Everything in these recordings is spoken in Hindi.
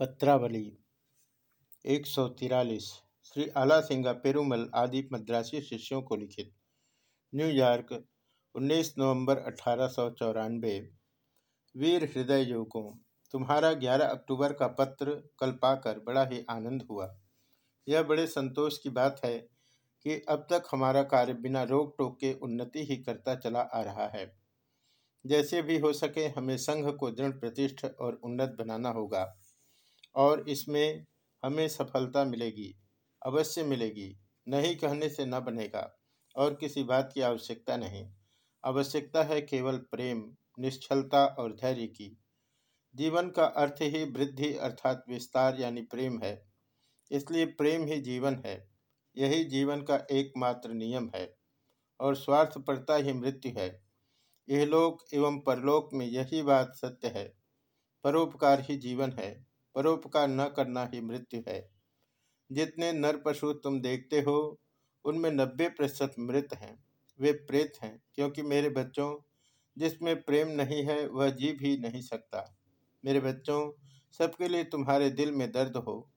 पत्रावली, एक सौ तिरालीस, श्री आला सिंगा पेरूमल आदि मद्रासी शिष्यों को लिखित। न्यूयॉर्क 19 नवंबर अठारह सौ चौरानबे, वीर हृदय युवकों, तुम्हारा 11 अक्टूबर का पत्र कल पाकर बड़ा ही आनंद हुआ। यह बड़े संतोष की बात है कि अब तक हमारा कार्य बिना रोक टोक के उन्नति ही करता चला आ रहा है। जैसे भी हो सके हमें संघ को दृढ़ प्रतिष्ठ और उन्नत बनाना होगा। और इसमें हमें सफलता मिलेगी, अवश्य मिलेगी। नहीं कहने से न बनेगा, और किसी बात की आवश्यकता नहीं। आवश्यकता है केवल प्रेम, निश्चलता और धैर्य की। जीवन का अर्थ ही वृद्धि अर्थात विस्तार यानी प्रेम है। इसलिए प्रेम ही जीवन है। यही जीवन का एकमात्र नियम है, और स्वार्थपरता ही मृत्यु है। यह लोक एवं परलोक में यही बात सत्य है। परोपकार ही जीवन है। परोपकार न करना ही मृत्यु है। जितने नर पशु तुम देखते हो, उनमें नब्बे प्रतिशत मृत हैं। वे प्रेत हैं, क्योंकि मेरे बच्चों, जिसमें प्रेम नहीं है, वह जी भी नहीं सकता। मेरे बच्चों, सबके लिए तुम्हारे दिल में दर्द हो।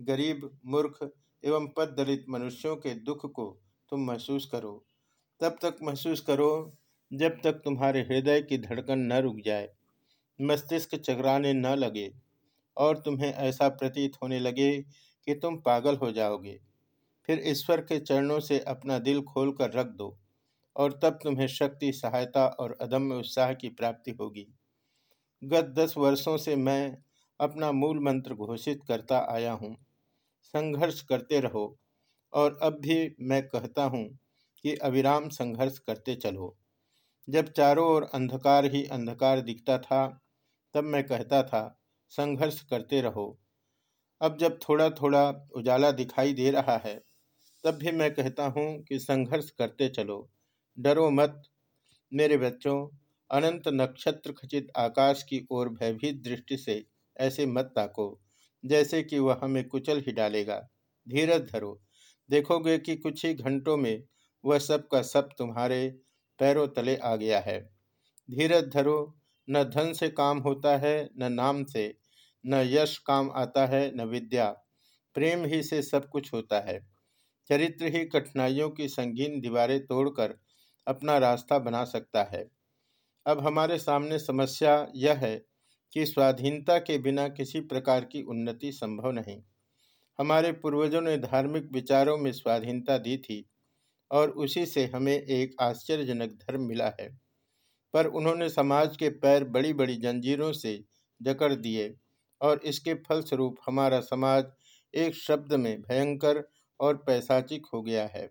गरीब, मूर्ख एवं पद दलित मनुष्यों के दुख को तुम महसूस करो। तब तक महसूस करो, जब तक तुम्हारे हृदय की धड़कन न रुक जाए। मस्तिष्क चकराने न लगे। और तुम्हें ऐसा प्रतीत होने लगे कि तुम पागल हो जाओगे। फिर ईश्वर के चरणों से अपना दिल खोल कर रख दो, और तब तुम्हें शक्ति, सहायता और अदम्य उत्साह की प्राप्ति होगी। गत दस वर्षों से मैं अपना मूल मंत्र घोषित करता आया हूँ। संघर्ष करते रहो, और अब भी मैं कहता हूँ कि अविराम संघर्ष करते चलो। जब चारों ओर अंधकार ही अंधकार दिखता था, तब मैं कहता था संघर्ष करते रहो। अब जब थोड़ा थोड़ा उजाला दिखाई दे रहा है, तब भी मैं कहता हूँ कि संघर्ष करते चलो। डरो मत। मेरे बच्चों, अनंत नक्षत्र खचित आकाश की ओर भयभीत दृष्टि से ऐसे मत ताको, जैसे कि वह हमें कुचल ही डालेगा। धीरज धरो। देखोगे कि कुछ ही घंटों में वह सब का सब तुम्हारे पैरों तले आ गया है। धीरज धरो। न धन से काम होता है, न नाम से। न यश काम आता है, न विद्या। प्रेम ही से सब कुछ होता है। चरित्र ही कठिनाइयों की संगीन दीवारें तोड़कर अपना रास्ता बना सकता है। अब हमारे सामने समस्या यह है कि स्वाधीनता के बिना किसी प्रकार की उन्नति संभव नहीं। हमारे पूर्वजों ने धार्मिक विचारों में स्वाधीनता दी थी और उसी से हमें एक आश्चर्यजनक धर्म मिला है। पर उन्होंने समाज के पैर बड़ी बड़ी जंजीरों से जकड़ दिए। और इसके फलस्वरूप हमारा समाज एक शब्द में भयंकर और पैसाचिक हो गया है।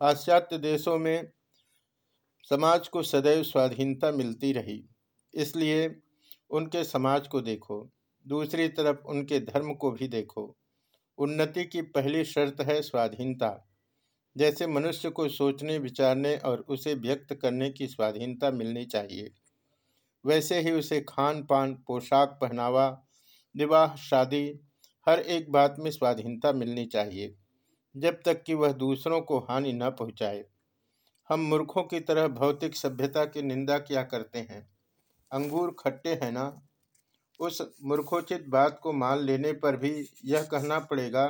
पाश्चात्य देशों में समाज को सदैव स्वाधीनता मिलती रही, इसलिए उनके समाज को देखो, दूसरी तरफ़ उनके धर्म को भी देखो। उन्नति की पहली शर्त है स्वाधीनता, जैसे मनुष्य को सोचने, विचारने और उसे व्यक्त करने की स्वाधीनता मिलनी चाहिए। वैसे ही उसे खान पान पोशाक पहनावा विवाह, शादी, हर एक बात में स्वाधीनता मिलनी चाहिए, जब तक कि वह दूसरों को हानि न पहुँचाए। हम मूर्खों की तरह भौतिक सभ्यता की निंदा क्या करते हैं? अंगूर खट्टे हैं ना? उस मूर्खोचित बात को मान लेने पर भी यह कहना पड़ेगा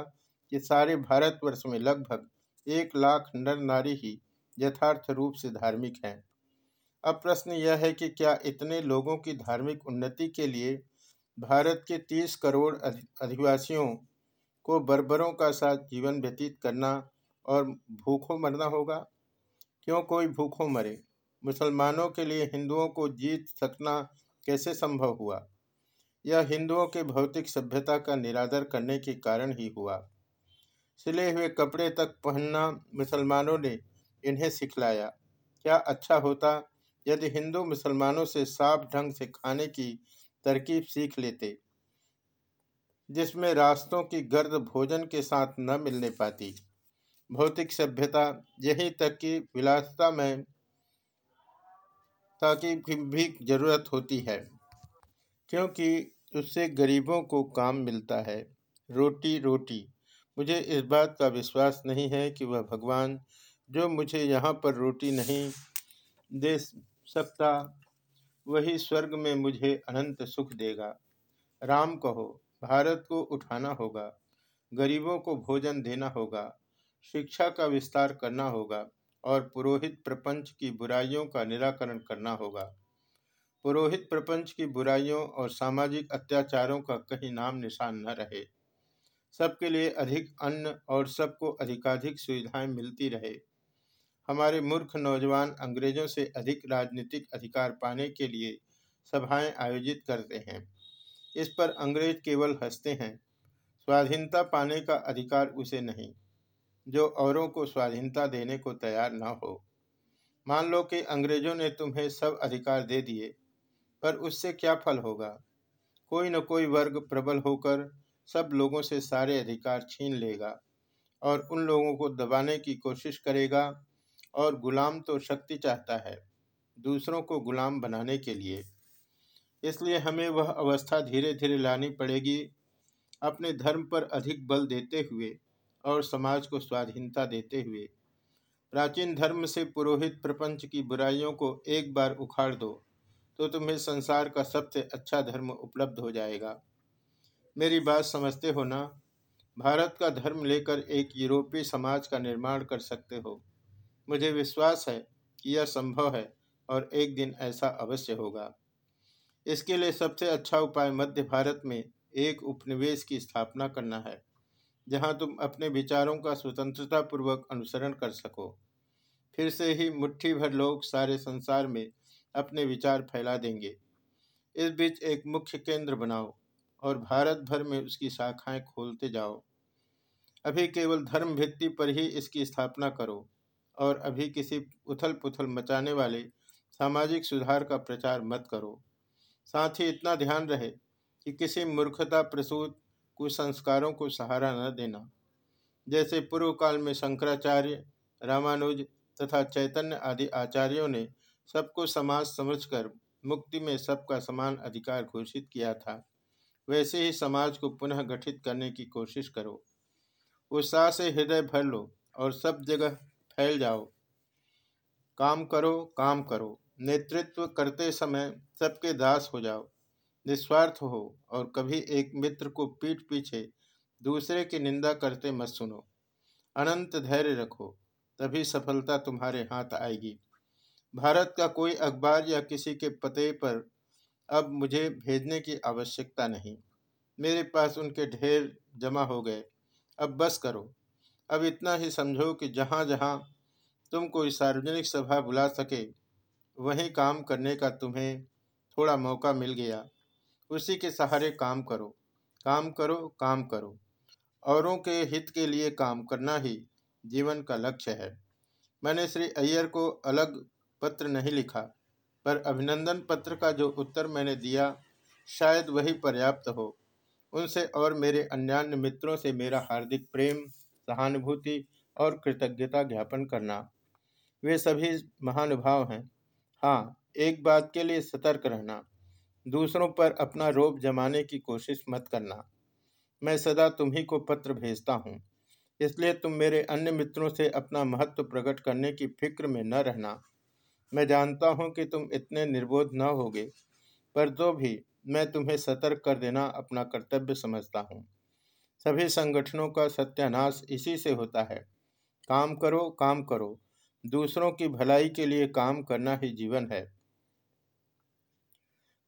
कि सारे भारतवर्ष में लगभग एक लाख नर नारी ही यथार्थ रूप से धार्मिक हैं। अब प्रश्न यह है कि क्या इतने लोगों की धार्मिक उन्नति के लिए भारत के तीस करोड़ अधिवासियों को बर्बरों का साथ जीवन व्यतीत करना और भूखों मरना होगा। क्यों कोई भूखों मरे? मुसलमानों के लिए हिंदुओं को जीत सकना कैसे संभव हुआ? यह हिंदुओं के भौतिक सभ्यता का निरादर करने के कारण ही हुआ। सिले हुए कपड़े तक पहनना मुसलमानों ने इन्हें सिखलाया। क्या अच्छा होता यदि हिंदू मुसलमानों से साफ़ ढंग से खाने की तरकीब सीख लेते, जिसमें रास्तों की गर्द भोजन के साथ न मिलने पाती। भौतिक सभ्यता, यही तक की विलासता में ताकि भी ज़रूरत होती है, क्योंकि उससे गरीबों को काम मिलता है। रोटी रोटी। मुझे इस बात का विश्वास नहीं है कि वह भगवान, जो मुझे यहाँ पर रोटी नहीं दे सकता वही स्वर्ग में मुझे अनंत सुख देगा। राम कहो, भारत को उठाना होगा, गरीबों को भोजन देना होगा, शिक्षा का विस्तार करना होगा और पुरोहित प्रपंच की बुराइयों का निराकरण करना होगा। पुरोहित प्रपंच की बुराइयों और सामाजिक अत्याचारों का कहीं नाम निशान न रहे। सबके लिए अधिक अन्न और सबको अधिकाधिक सुविधाएँ मिलती रहे। हमारे मूर्ख नौजवान अंग्रेज़ों से अधिक राजनीतिक अधिकार पाने के लिए सभाएँ आयोजित करते हैं। इस पर अंग्रेज़ केवल हँसते हैं। स्वाधीनता पाने का अधिकार उसे नहीं, जो औरों को स्वाधीनता देने को तैयार न हो। मान लो कि अंग्रेज़ों ने तुम्हें सब अधिकार दे दिए, पर उससे क्या फल होगा? कोई न कोई वर्ग प्रबल होकर सब लोगों से सारे अधिकार छीन लेगा और उन लोगों को दबाने की कोशिश करेगा और गुलाम तो शक्ति चाहता है, दूसरों को गुलाम बनाने के लिए। इसलिए हमें वह अवस्था धीरे धीरे लानी पड़ेगी, अपने धर्म पर अधिक बल देते हुए और समाज को स्वाधीनता देते हुए। प्राचीन धर्म से पुरोहित प्रपंच की बुराइयों को एक बार उखाड़ दो तो तुम्हें संसार का सबसे अच्छा धर्म उपलब्ध हो जाएगा। मेरी बात समझते हो ना? भारत का धर्म लेकर एक यूरोपीय समाज का निर्माण कर सकते हो। मुझे विश्वास है कि यह संभव है और एक दिन ऐसा अवश्य होगा। इसके लिए सबसे अच्छा उपाय मध्य भारत में एक उपनिवेश की स्थापना करना है, जहाँ तुम अपने विचारों का स्वतंत्रता पूर्वक अनुसरण कर सको। फिर से ही मुट्ठी भर लोग सारे संसार में अपने विचार फैला देंगे। इस बीच एक मुख्य केंद्र बनाओ और भारत भर में उसकी शाखाएँ खोलते जाओ। अभी केवल धर्म भित्ति पर ही इसकी स्थापना करो। और अभी किसी उथल पुथल मचाने वाले सामाजिक सुधार का प्रचार मत करो। साथ ही इतना ध्यान रहे कि किसी मूर्खता प्रसूत कुसंस्कारों को सहारा न देना। जैसे पूर्व काल में शंकराचार्य, रामानुज तथा चैतन्य आदि आचार्यों ने सबको समाज समझकर मुक्ति में सबका समान अधिकार घोषित किया था, वैसे ही समाज को पुनः गठित करने की कोशिश करो। उत्साह से हृदय भर लो और सब जगह फैल जाओ। काम करो काम करो। नेतृत्व करते समय सबके दास हो जाओ। निस्वार्थ हो और कभी एक मित्र को पीठ पीछे दूसरे की निंदा करते मत सुनो। अनंत धैर्य रखो, तभी सफलता तुम्हारे हाथ आएगी। भारत का कोई अखबार या किसी के पते पर अब मुझे भेजने की आवश्यकता नहीं। मेरे पास उनके ढेर जमा हो गए। अब बस करो। अब इतना ही समझो कि जहाँ जहाँ तुम कोई सार्वजनिक सभा बुला सके, वहीं काम करने का तुम्हें थोड़ा मौका मिल गया। उसी के सहारे काम करो काम करो काम करो। औरों के हित के लिए काम करना ही जीवन का लक्ष्य है। मैंने श्री अय्यर को अलग पत्र नहीं लिखा, पर अभिनंदन पत्र का जो उत्तर मैंने दिया, शायद वही पर्याप्त हो। उनसे और मेरे अन्यान्य मित्रों से मेरा हार्दिक प्रेम सहानुभूति और कृतज्ञता ज्ञापन करना। वे सभी महानुभाव हैं। हाँ एक बात के लिए सतर्क रहना। दूसरों पर अपना रोप जमाने की कोशिश मत करना। मैं सदा तुम्ही को पत्र भेजता हूँ। इसलिए तुम मेरे अन्य मित्रों से अपना महत्व प्रकट करने की फ़िक्र में न रहना। मैं जानता हूँ कि तुम इतने निर्बोध न होगे, पर तो भी, मैं तुम्हें सतर्क कर देना अपना कर्तव्य समझता हूँ। सभी संगठनों का सत्यानाश इसी से होता है। काम करो काम करो। दूसरों की भलाई के लिए काम करना ही जीवन है।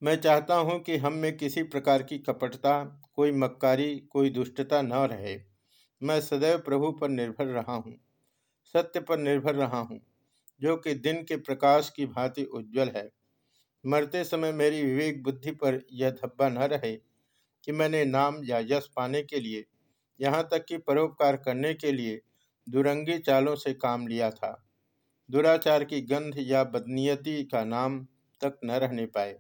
मैं चाहता हूँ कि हम में किसी प्रकार की कपटता, कोई मक्कारी, कोई दुष्टता न रहे। मैं सदैव प्रभु पर निर्भर रहा हूँ, सत्य पर निर्भर रहा हूँ, जो कि दिन के प्रकाश की भांति उज्जवल है। मरते समय मेरी विवेक बुद्धि पर यह धब्बा न रहे। कि मैंने नाम या यश पाने के लिए, यहाँ तक कि परोपकार करने के लिए दुरंगी चालों से काम लिया था। दुराचार की गंध या बदनीयती का नाम तक न रहने पाए।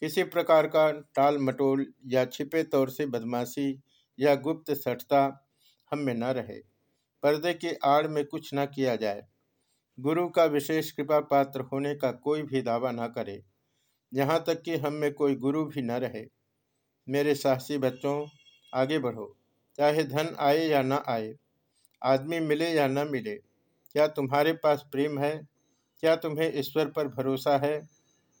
किसी प्रकार का टाल मटोल या छिपे तौर से बदमाशी या गुप्त सठता हम में न रहे। पर्दे की आड़ में कुछ न किया जाए। गुरु का विशेष कृपा पात्र होने का कोई भी दावा न करे। यहाँ तक कि हम में कोई गुरु भी न रहे। मेरे साहसी बच्चों, आगे बढ़ो। चाहे धन आए या न आए, आदमी मिले या न मिले, क्या तुम्हारे पास प्रेम है? क्या तुम्हें ईश्वर पर भरोसा है?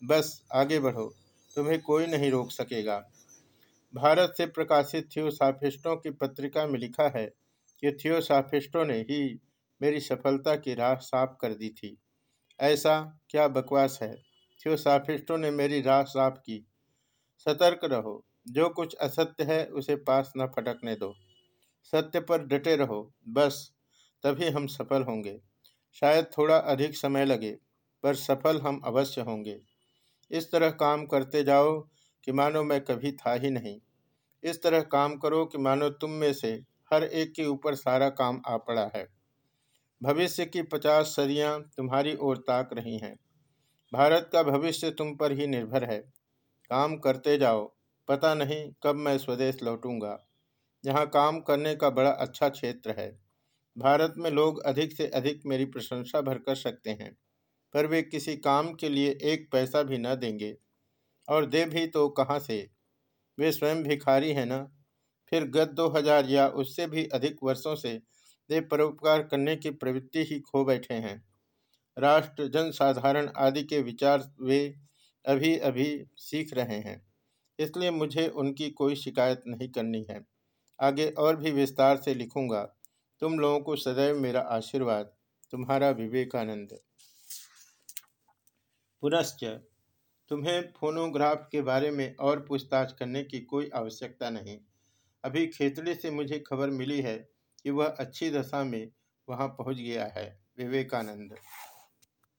बस आगे बढ़ो, तुम्हें कोई नहीं रोक सकेगा। भारत से प्रकाशित थियोसाफिस्टों की पत्रिका में लिखा है कि थियोसाफिस्टों ने ही मेरी सफलता की राह साफ़ कर दी थी। ऐसा क्या बकवास है? थियोसाफिस्टों ने मेरी राह साफ़ की। सतर्क रहो जो कुछ असत्य है उसे पास न फटकने दो। सत्य पर डटे रहो, बस, तभी हम सफल होंगे। शायद थोड़ा अधिक समय लगे, पर सफल हम अवश्य होंगे। इस तरह काम करते जाओ कि मानो मैं कभी था ही नहीं। इस तरह काम करो कि मानो तुम में से हर एक के ऊपर सारा काम आ पड़ा है। भविष्य की पचास सदियाँ तुम्हारी ओर ताक रही हैं। भारत का भविष्य तुम पर ही निर्भर है। काम करते जाओ पता नहीं कब मैं स्वदेश लौटूँगा। यहाँ काम करने का बड़ा अच्छा क्षेत्र है। भारत में लोग अधिक से अधिक मेरी प्रशंसा भर कर सकते हैं, पर वे किसी काम के लिए एक पैसा भी न देंगे। और दे भी तो कहाँ से? वे स्वयं भिखारी हैं ना? फिर गत दो हज़ार या उससे भी अधिक वर्षों से वे परोपकार करने की प्रवृत्ति ही खो बैठे हैं। राष्ट्र, जनसाधारण आदि के विचार वे अभी अभी सीख रहे हैं। इसलिए मुझे उनकी कोई शिकायत नहीं करनी है। आगे और भी विस्तार से लिखूँगा। तुम लोगों को सदैव मेरा आशीर्वाद। तुम्हारा विवेकानंद। पुनश्च, तुम्हें फोनोग्राफ के बारे में और पूछताछ करने की कोई आवश्यकता नहीं। अभी खेतड़ी से मुझे खबर मिली है कि वह अच्छी दशा में वहाँ पहुँच गया है। विवेकानंद।